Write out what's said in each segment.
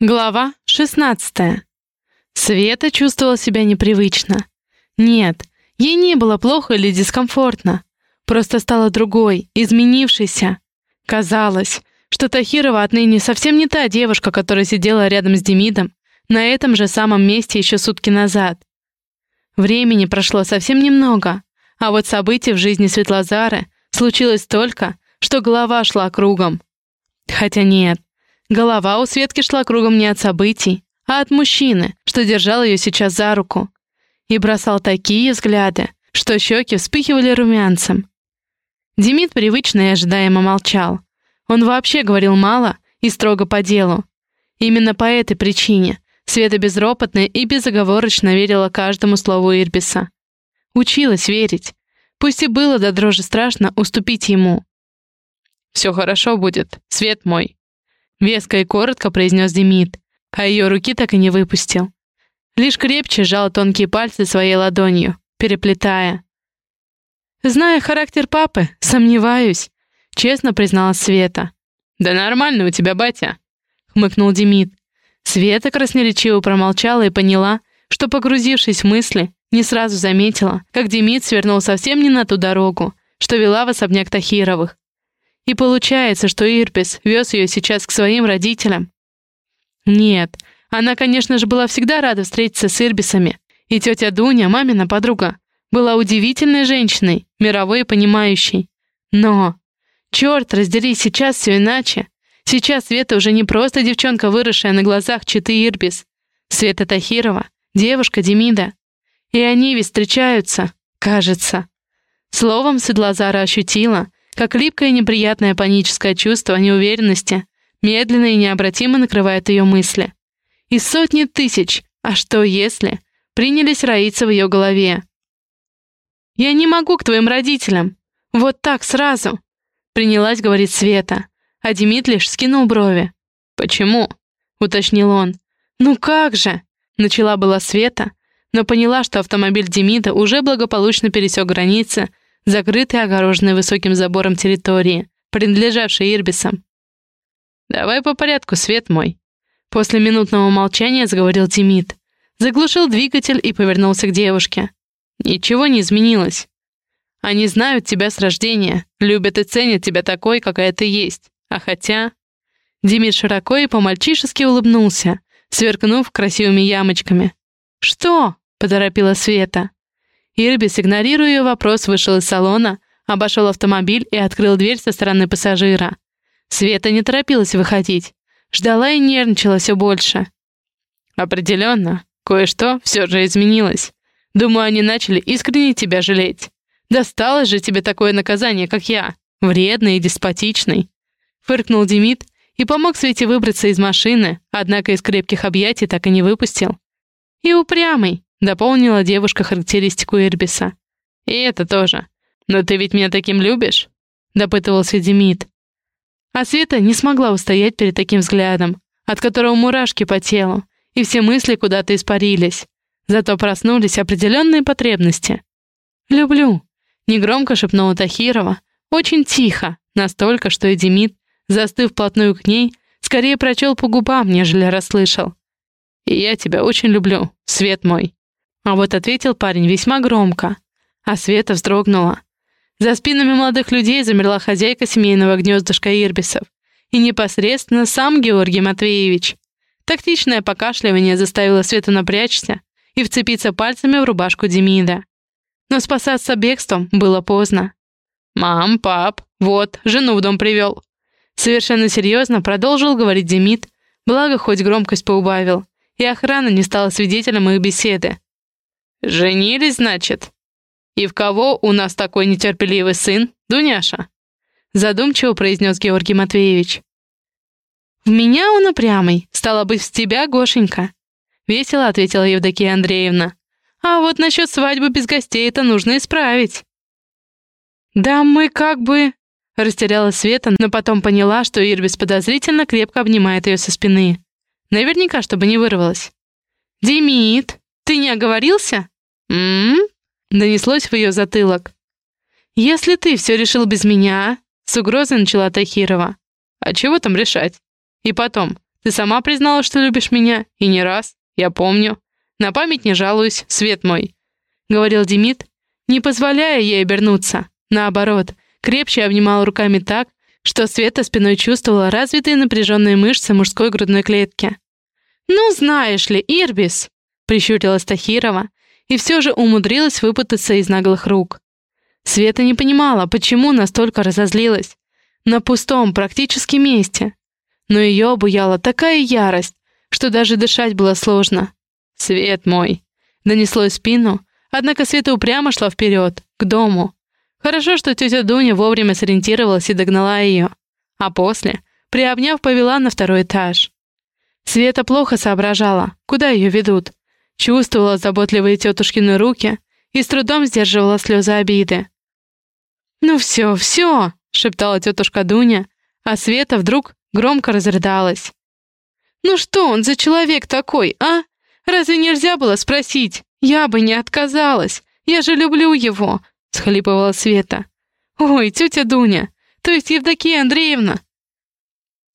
Глава 16. Света чувствовала себя непривычно. Нет, ей не было плохо или дискомфортно. Просто стала другой, изменившейся. Казалось, что Тахирова отныне совсем не та девушка, которая сидела рядом с Демидом на этом же самом месте еще сутки назад. Времени прошло совсем немного, а вот событий в жизни Светлозары случилось столько, что голова шла кругом. Хотя нет, Голова у Светки шла кругом не от событий, а от мужчины, что держал ее сейчас за руку. И бросал такие взгляды, что щеки вспыхивали румянцем. Демид привычно и ожидаемо молчал. Он вообще говорил мало и строго по делу. Именно по этой причине Света безропотно и безоговорочно верила каждому слову Ирбиса. Училась верить. Пусть и было до дрожи страшно уступить ему. «Все хорошо будет, свет мой», Веско и коротко произнес Демид, а ее руки так и не выпустил. Лишь крепче сжал тонкие пальцы своей ладонью, переплетая. «Зная характер папы, сомневаюсь», — честно призналась Света. «Да нормально у тебя, батя», — хмыкнул Демид. Света красноречиво промолчала и поняла, что, погрузившись в мысли, не сразу заметила, как Демид свернул совсем не на ту дорогу, что вела в особняк Тахировых. И получается, что Ирбис вез ее сейчас к своим родителям. Нет, она, конечно же, была всегда рада встретиться с Ирбисами. И тетя Дуня, мамина подруга, была удивительной женщиной, мировой и понимающей. Но, черт, раздери, сейчас все иначе. Сейчас Света уже не просто девчонка, выросшая на глазах читы Ирбис. Света Тахирова, девушка Демида. И они ведь встречаются, кажется. Словом, Седлазара ощутила, как липкое неприятное паническое чувство неуверенности медленно и необратимо накрывает ее мысли. И сотни тысяч, а что если, принялись роиться в ее голове. «Я не могу к твоим родителям. Вот так сразу», — принялась говорить Света, а Демид лишь скинул брови. «Почему?» — уточнил он. «Ну как же?» — начала была Света, но поняла, что автомобиль Демида уже благополучно пересек границы закрытой и огороженной высоким забором территории, принадлежавшей Ирбисам. «Давай по порядку, свет мой». После минутного молчания заговорил Тимит, заглушил двигатель и повернулся к девушке. «Ничего не изменилось. Они знают тебя с рождения, любят и ценят тебя такой, какая ты есть. А хотя...» Демид широко и по-мальчишески улыбнулся, сверкнув красивыми ямочками. «Что?» — поторопила Света. Ирбис, игнорируя ее вопрос, вышел из салона, обошел автомобиль и открыл дверь со стороны пассажира. Света не торопилась выходить. Ждала и нервничала все больше. Определенно, кое-что все же изменилось. Думаю, они начали искренне тебя жалеть. Досталось же тебе такое наказание, как я. Вредный и деспотичный. Фыркнул Демид и помог Свете выбраться из машины, однако из крепких объятий так и не выпустил. И упрямый, Дополнила девушка характеристику Ирбиса. «И это тоже. Но ты ведь меня таким любишь?» Допытывался Демид. А Света не смогла устоять перед таким взглядом, от которого мурашки по телу, и все мысли куда-то испарились. Зато проснулись определенные потребности. «Люблю», — негромко шепнула Тахирова, очень тихо, настолько, что и Демид, застыв вплотную к ней, скорее прочел по губам, нежели расслышал. «И я тебя очень люблю, свет мой». А вот ответил парень весьма громко, а Света вздрогнула. За спинами молодых людей замерла хозяйка семейного гнездышка Ирбисов и непосредственно сам Георгий Матвеевич. Тактичное покашливание заставило Свету напрячься и вцепиться пальцами в рубашку Демида. Но спасаться бегством было поздно. «Мам, пап, вот, жену в дом привел». Совершенно серьезно продолжил говорить Демид, благо хоть громкость поубавил, и охрана не стала свидетелем их беседы. «Женились, значит? И в кого у нас такой нетерпеливый сын, Дуняша?» Задумчиво произнес Георгий Матвеевич. «В меня он упрямый, стало быть, в тебя, Гошенька», — весело ответила Евдокия Андреевна. «А вот насчет свадьбы без гостей это нужно исправить». «Да мы как бы...» — растерялась Света, но потом поняла, что Ирбис подозрительно крепко обнимает ее со спины. Наверняка, чтобы не вырвалась. «Демид!» «Ты не оговорился?» «М-м-м?» донеслось в ее затылок. «Если ты все решил без меня...» — с угрозой начала Тахирова. «А чего там решать? И потом, Ты сама признала, что любишь меня, и не раз, я помню. На память не жалуюсь, свет мой», — говорил Демид, не позволяя ей обернуться. Наоборот, крепче обнимал руками так, что Света спиной чувствовала развитые напряженные мышцы мужской грудной клетки. «Ну, знаешь ли, Ирбис!» — прищурилась Тахирова, и все же умудрилась выпутаться из наглых рук. Света не понимала, почему настолько разозлилась. На пустом, практически месте. Но ее обуяла такая ярость, что даже дышать было сложно. «Свет мой!» — донесло спину, однако Света упрямо шла вперед, к дому. Хорошо, что тетя Дуня вовремя сориентировалась и догнала ее. А после, приобняв, повела на второй этаж. Света плохо соображала, куда ее ведут. Чувствовала заботливые тетушкины руки и с трудом сдерживала слезы обиды. «Ну все, все!» — шептала тетушка Дуня, а Света вдруг громко разрыдалась. «Ну что он за человек такой, а? Разве нельзя было спросить? Я бы не отказалась. Я же люблю его!» — схлипывала Света. «Ой, тетя Дуня, то есть Евдокия Андреевна!»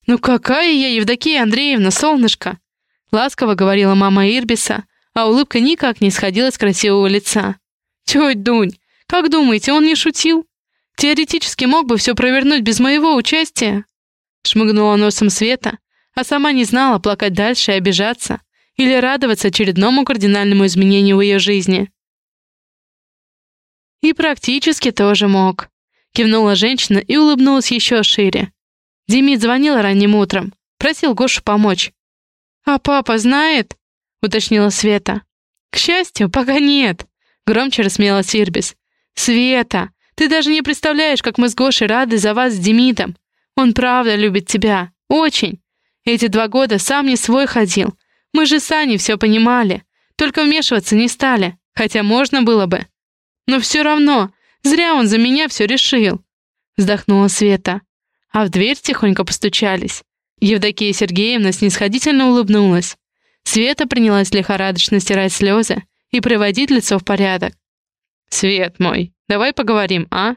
«Ну какая я Евдокия Андреевна, солнышко!» — ласково говорила мама Ирбиса, а улыбка никак не сходила с красивого лица. «Тетя Дунь, как думаете, он не шутил? Теоретически мог бы все провернуть без моего участия?» Шмыгнула носом Света, а сама не знала, плакать дальше и обижаться, или радоваться очередному кардинальному изменению в ее жизни. «И практически тоже мог», — кивнула женщина и улыбнулась еще шире. Демид звонил ранним утром, просил Гошу помочь. «А папа знает?» — уточнила Света. «К счастью, пока нет», — громче рассмеялась Ирбис. «Света, ты даже не представляешь, как мы с Гошей рады за вас с Демидом. Он правда любит тебя. Очень. Эти два года сам не свой ходил. Мы же сами все понимали. Только вмешиваться не стали, хотя можно было бы. Но все равно, зря он за меня все решил. Вздохнула Света. А в дверь тихонько постучались. Евдокия Сергеевна снисходительно улыбнулась. Света принялась лихорадочно стирать слезы и приводить лицо в порядок. «Свет мой, давай поговорим, а?»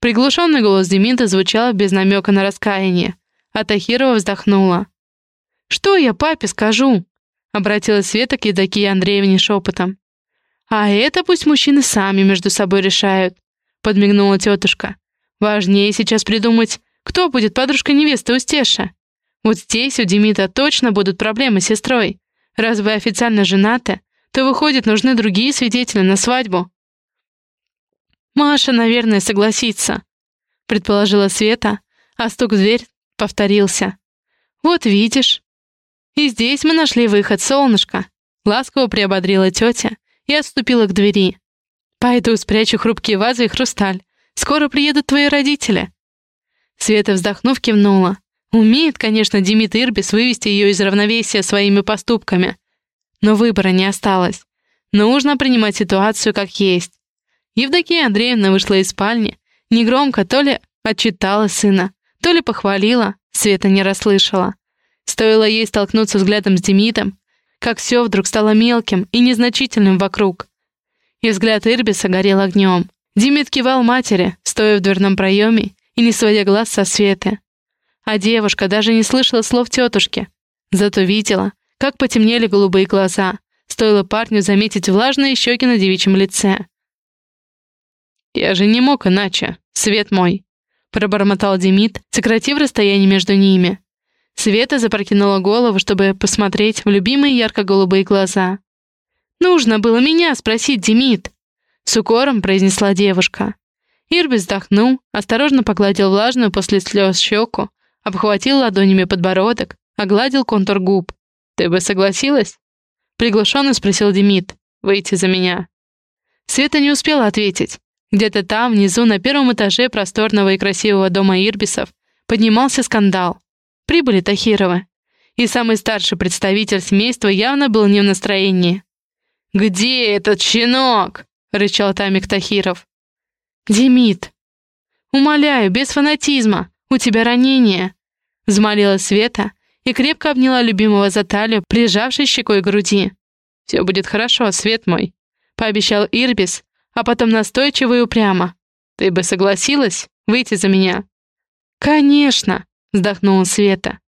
Приглушенный голос Демида звучал без намека на раскаяние, а Тахирова вздохнула. «Что я папе скажу?» — обратилась Света к Евдокии Андреевне шепотом. «А это пусть мужчины сами между собой решают», — подмигнула тетушка. «Важнее сейчас придумать, кто будет подружкой невесты у Стеша. Вот здесь у Демида точно будут проблемы с сестрой. Раз вы официально женаты, то, выходит, нужны другие свидетели на свадьбу». «Маша, наверное, согласится», — предположила Света, а стук в дверь повторился. «Вот видишь». «И здесь мы нашли выход, солнышко», — ласково приободрила тетя и отступила к двери. «Пойду спрячу хрупкие вазы и хрусталь. Скоро приедут твои родители». Света, вздохнув, кивнула. Умеет, конечно, Демид Ирбис вывести ее из равновесия своими поступками. Но выбора не осталось. Нужно принимать ситуацию как есть. Евдокия Андреевна вышла из спальни, негромко то ли отчитала сына, то ли похвалила, Света не расслышала. Стоило ей столкнуться взглядом с Демидом, как все вдруг стало мелким и незначительным вокруг. И взгляд Ирбиса горел огнем. Демид кивал матери, стоя в дверном проеме и не сводя глаз со Светы. А девушка даже не слышала слов тетушки, зато видела, как потемнели голубые глаза, стоило парню заметить влажные щеки на девичьем лице. «Я же не мог иначе, свет мой», — пробормотал Демид, сократив расстояние между ними. Света запрокинула голову, чтобы посмотреть в любимые ярко-голубые глаза. «Нужно было меня спросить, Демид!» С укором произнесла девушка. Ирби вздохнул, осторожно погладил влажную после слез щеку, обхватил ладонями подбородок, огладил контур губ. «Ты бы согласилась?» Приглушенно спросил Демид. «Выйти за меня». Света не успела ответить. Где-то там, внизу, на первом этаже просторного и красивого дома Ирбисов, поднимался скандал. Прибыли Тахировы. И самый старший представитель семейства явно был не в настроении. «Где этот щенок?» — рычал Тамик Тахиров. «Демид, умоляю, без фанатизма, у тебя ранение!» — взмолила Света и крепко обняла любимого за талию, прижавшись щекой к груди. «Все будет хорошо, Свет мой», — пообещал Ирбис, а потом настойчиво и упрямо. «Ты бы согласилась выйти за меня?» «Конечно!» — вздохнула Света.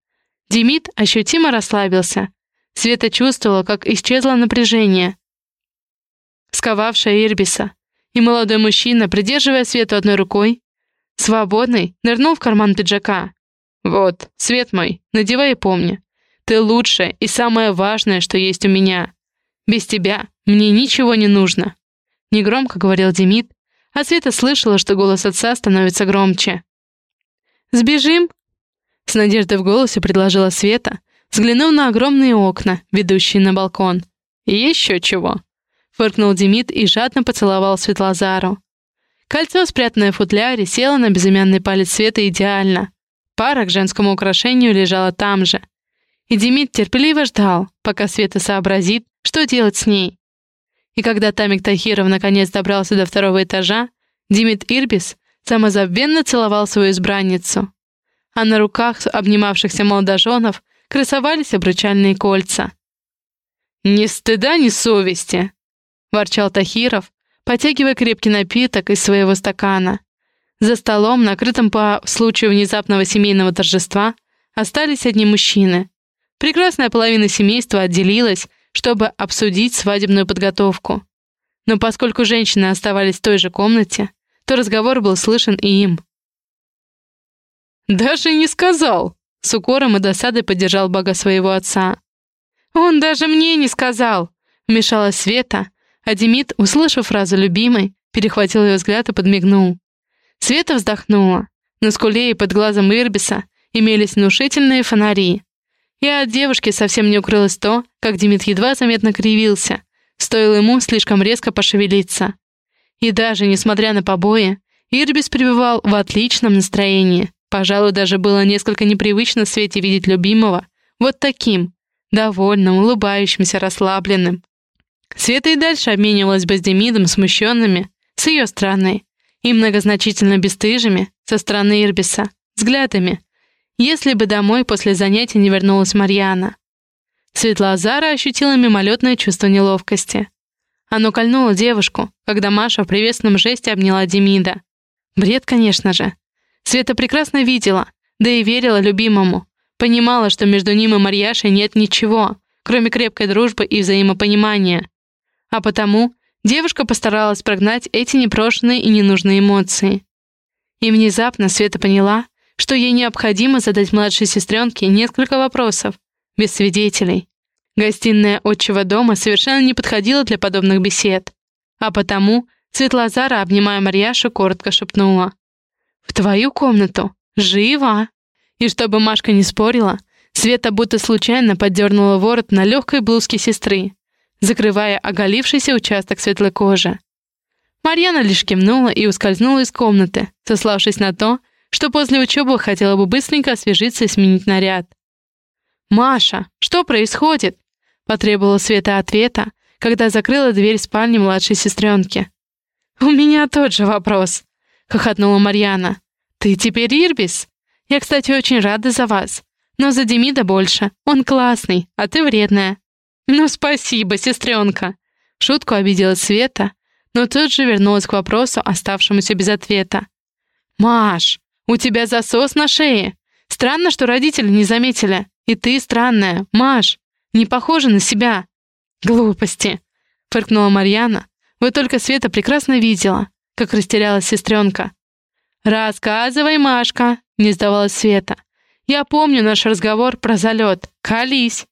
Демид ощутимо расслабился. Света чувствовала, как исчезло напряжение, сковавшее Ирбиса. И молодой мужчина, придерживая Свету одной рукой, свободный, нырнул в карман пиджака. «Вот, Свет мой, надевай и помни. Ты лучшее и самое важное, что есть у меня. Без тебя мне ничего не нужно», — негромко говорил Демид, а Света слышала, что голос отца становится громче. «Сбежим?» — с надеждой в голосе предложила Света, взглянув на огромные окна, ведущие на балкон. «Еще чего!» — фыркнул Демид и жадно поцеловал Светлозару. Кольцо, спрятанное в футляре, село на безымянный палец Света идеально. Пара к женскому украшению лежала там же. И Демид терпеливо ждал, пока Света сообразит, что делать с ней. И когда Тамик Тахиров наконец добрался до второго этажа, Димит Ирбис самозабвенно целовал свою избранницу. А на руках обнимавшихся молодоженов красовались обручальные кольца. «Ни стыда, ни совести!» — ворчал Тахиров, потягивая крепкий напиток из своего стакана. За столом, накрытым по случаю внезапного семейного торжества, остались одни мужчины. Прекрасная половина семейства отделилась, чтобы обсудить свадебную подготовку. Но поскольку женщины оставались в той же комнате, то разговор был слышен и им. «Даже не сказал!» — с укором и досадой поддержал бога своего отца. «Он даже мне не сказал!» — вмешалась Света, а Демид, услышав фразу любимой, перехватил ее взгляд и подмигнул. Света вздохнула. На скуле и под глазом Ирбиса имелись внушительные фонари. И от девушки совсем не укрылось то, как Демид едва заметно кривился, стоило ему слишком резко пошевелиться. И даже несмотря на побои, Ирбис пребывал в отличном настроении. Пожалуй, даже было несколько непривычно свете видеть любимого вот таким, довольным, улыбающимся, расслабленным. Света и дальше обменивалась бы с Демидом смущенными, с ее стороны, и многозначительно бесстыжими, со стороны Ирбиса, взглядами, если бы домой после занятий не вернулась Марьяна. Светлозара ощутила мимолетное чувство неловкости. Оно кольнуло девушку, когда Маша в приветственном жесте обняла Демида. Бред, конечно же. Света прекрасно видела, да и верила любимому. Понимала, что между ним и Марьяшей нет ничего, кроме крепкой дружбы и взаимопонимания. А потому девушка постаралась прогнать эти непрошенные и ненужные эмоции. И внезапно Света поняла, что ей необходимо задать младшей сестренке несколько вопросов, без свидетелей. Гостиная отчего дома совершенно не подходила для подобных бесед. А потому Светлозара, обнимая Марьяшу, коротко шепнула. «В твою комнату! Живо!» И чтобы Машка не спорила, Света будто случайно поддернула ворот на легкой блузке сестры, закрывая оголившийся участок светлой кожи. Марьяна лишь кивнула и ускользнула из комнаты, сославшись на то, что после учебы хотела бы быстренько освежиться и сменить наряд. «Маша, что происходит?» — потребовала Света ответа, когда закрыла дверь спальни младшей сестренки. «У меня тот же вопрос», — хохотнула Марьяна. «Ты теперь Ирбис? Я, кстати, очень рада за вас. Но за Демида больше. Он классный, а ты вредная». «Ну, спасибо, сестренка!» Шутку обидела Света, но тут же вернулась к вопросу, оставшемуся без ответа. «Маш, у тебя засос на шее. Странно, что родители не заметили. И ты странная, Маш. Не похожа на себя». «Глупости», — фыркнула Марьяна. «Вы только Света прекрасно видела, как растерялась сестренка». «Рассказывай, Машка», — не сдавалась Света. «Я помню наш разговор про залет. Колись».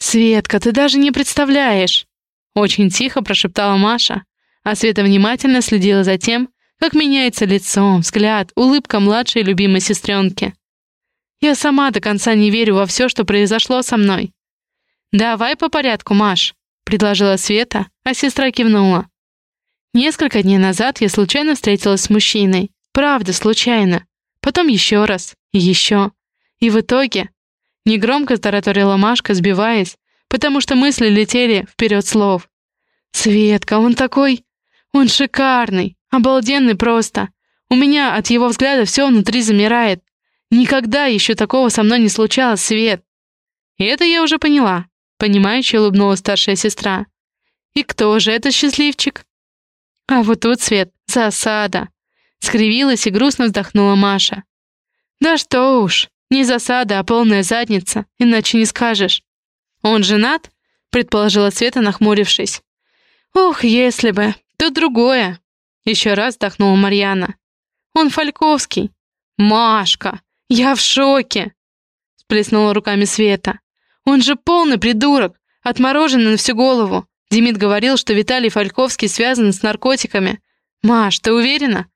«Светка, ты даже не представляешь!» Очень тихо прошептала Маша, а Света внимательно следила за тем, как меняется лицо, взгляд, улыбка младшей любимой сестренки. Я сама до конца не верю во все, что произошло со мной. «Давай по порядку, Маш», — предложила Света, а сестра кивнула. Несколько дней назад я случайно встретилась с мужчиной. Правда, случайно. Потом еще раз. И еще. И в итоге... Негромко тараторила Машка, сбиваясь, потому что мысли летели вперед слов. «Светка, он такой... Он шикарный. Обалденный просто. У меня от его взгляда все внутри замирает. Никогда еще такого со мной не случалось, Свет. И это я уже поняла. Понимающе улыбнулась старшая сестра. И кто же этот счастливчик? А вот тут, Свет, засада. Скривилась и грустно вздохнула Маша. Да что уж, Не засада, а полная задница, иначе не скажешь. Он женат? Предположила Света, нахмурившись. Ох, если бы. Тут другое. Еще раз вздохнула Марьяна. Он Фальковский. Машка, я в шоке. Сплеснула руками Света. Он же полный придурок, отмороженный на всю голову. Демид говорил, что Виталий Фальковский связан с наркотиками. Маш, ты уверена?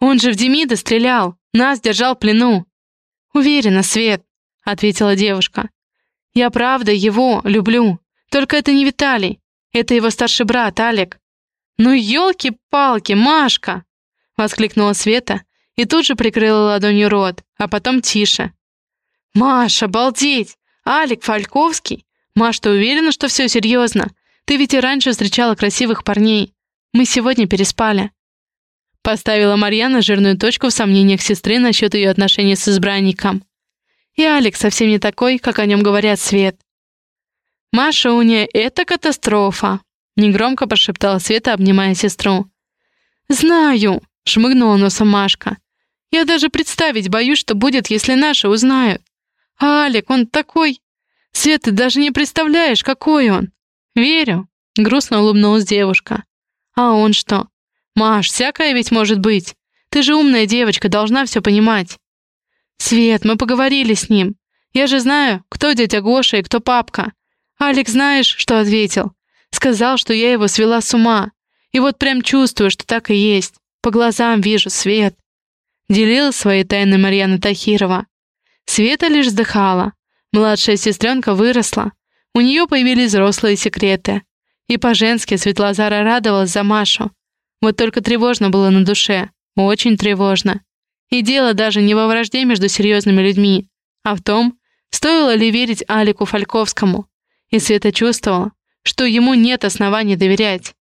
Он же в Демида стрелял, нас держал в плену. Уверена, Свет, ответила девушка. Я правда его люблю. Только это не Виталий. Это его старший брат, Алик. «Ну, елки-палки, Машка!» — воскликнула Света и тут же прикрыла ладонью рот, а потом тише. «Маша, обалдеть! Алик Фальковский? Маш, ты уверена, что все серьезно? Ты ведь и раньше встречала красивых парней. Мы сегодня переспали». Поставила Марьяна жирную точку в сомнениях сестры насчет ее отношений с избранником. И Алекс совсем не такой, как о нем говорят Свет. «Маша, у нее это катастрофа!» Негромко прошептала Света, обнимая сестру. «Знаю!» — шмыгнула носом Машка. «Я даже представить боюсь, что будет, если наши узнают. А Алик, он такой... Свет, ты даже не представляешь, какой он!» «Верю!» — грустно улыбнулась девушка. «А он что? Маш, всякое ведь может быть. Ты же умная девочка, должна все понимать». «Свет, мы поговорили с ним. Я же знаю, кто дядя Гоша и кто папка. Алекс знаешь, что ответил? Сказал, что я его свела с ума. И вот прям чувствую, что так и есть. По глазам вижу свет. Делилась своей тайной Марьяна Тахирова. Света лишь вздыхала. Младшая сестренка выросла. У нее появились взрослые секреты. И по-женски Светлозара радовалась за Машу. Вот только тревожно было на душе. Очень тревожно. И дело даже не во вражде между серьезными людьми, а в том, стоило ли верить Алику Фальковскому. И Света чувствовала, что ему нет оснований доверять.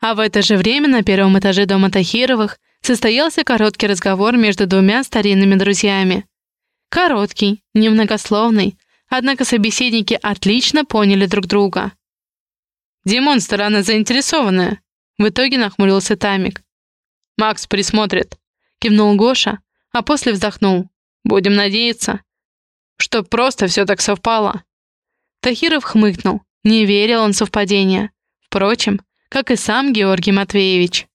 А в это же время на первом этаже дома Тахировых состоялся короткий разговор между двумя старинными друзьями. Короткий, немногословный, однако собеседники отлично поняли друг друга. «Димон сторона заинтересованная», — в итоге нахмурился Тамик. «Макс присмотрит», — кивнул Гоша, а после вздохнул. «Будем надеяться, что просто все так совпало». Тахиров хмыкнул. Не верил он совпадения. Впрочем, как и сам Георгий Матвеевич.